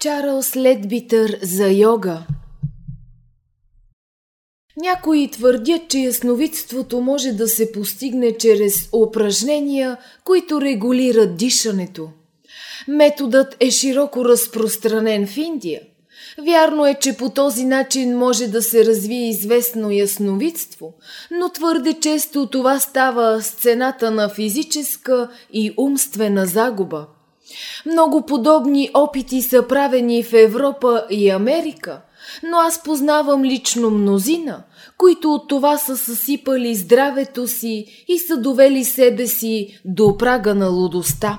Чарлз Ледбитър за йога Някои твърдят, че ясновидството може да се постигне чрез упражнения, които регулират дишането. Методът е широко разпространен в Индия. Вярно е, че по този начин може да се развие известно ясновидство, но твърде често това става с цената на физическа и умствена загуба – много подобни опити са правени в Европа и Америка, но аз познавам лично мнозина, които от това са съсипали здравето си и са довели себе си до прага на лудостта.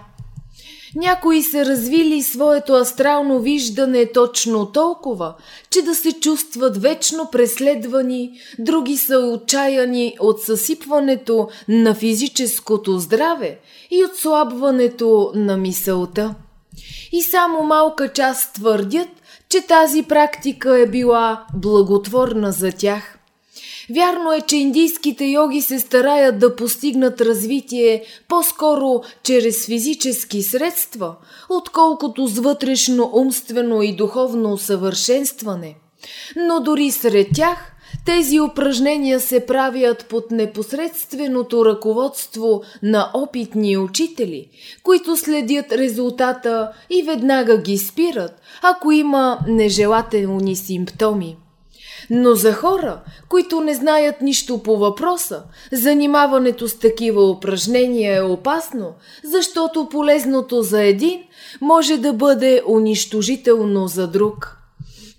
Някои са развили своето астрално виждане точно толкова, че да се чувстват вечно преследвани, други са отчаяни от съсипването на физическото здраве и отслабването на мисълта. И само малка част твърдят, че тази практика е била благотворна за тях. Вярно е, че индийските йоги се стараят да постигнат развитие по-скоро чрез физически средства, отколкото с вътрешно умствено и духовно усъвършенстване. Но дори сред тях тези упражнения се правят под непосредственото ръководство на опитни учители, които следят резултата и веднага ги спират, ако има нежелателни симптоми. Но за хора, които не знаят нищо по въпроса, занимаването с такива упражнения е опасно, защото полезното за един може да бъде унищожително за друг.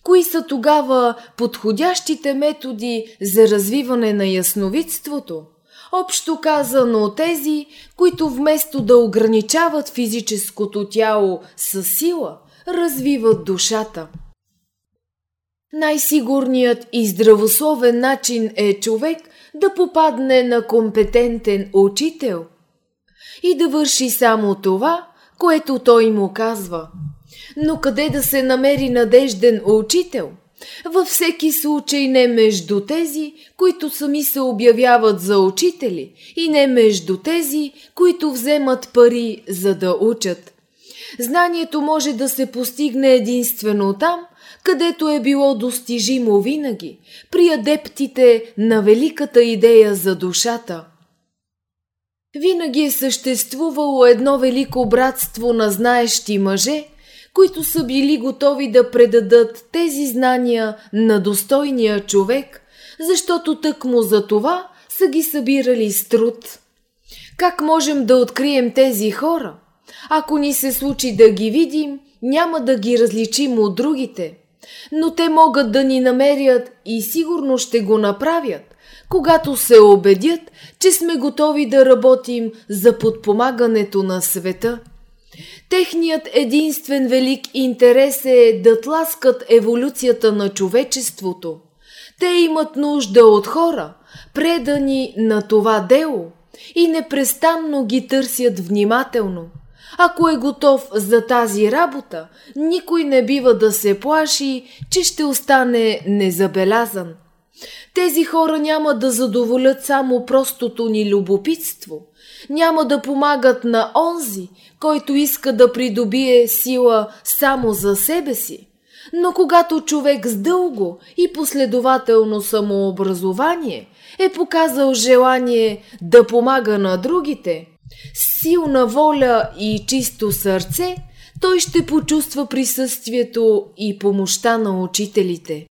Кои са тогава подходящите методи за развиване на ясновидството? Общо казано тези, които вместо да ограничават физическото тяло с сила, развиват душата – най-сигурният и здравословен начин е човек да попадне на компетентен учител и да върши само това, което той му казва. Но къде да се намери надежден учител? Във всеки случай не между тези, които сами се обявяват за учители, и не между тези, които вземат пари за да учат. Знанието може да се постигне единствено там, където е било достижимо винаги, при адептите на великата идея за душата. Винаги е съществувало едно велико братство на знаещи мъже, които са били готови да предадат тези знания на достойния човек, защото тъкмо за това са ги събирали с труд. Как можем да открием тези хора? Ако ни се случи да ги видим, няма да ги различим от другите но те могат да ни намерят и сигурно ще го направят, когато се убедят, че сме готови да работим за подпомагането на света. Техният единствен велик интерес е да тласкат еволюцията на човечеството. Те имат нужда от хора, предани на това дело и непрестанно ги търсят внимателно – ако е готов за тази работа, никой не бива да се плаши, че ще остане незабелязан. Тези хора няма да задоволят само простото ни любопитство, няма да помагат на онзи, който иска да придобие сила само за себе си. Но когато човек с дълго и последователно самообразование е показал желание да помага на другите, силна воля и чисто сърце, той ще почувства присъствието и помощта на учителите.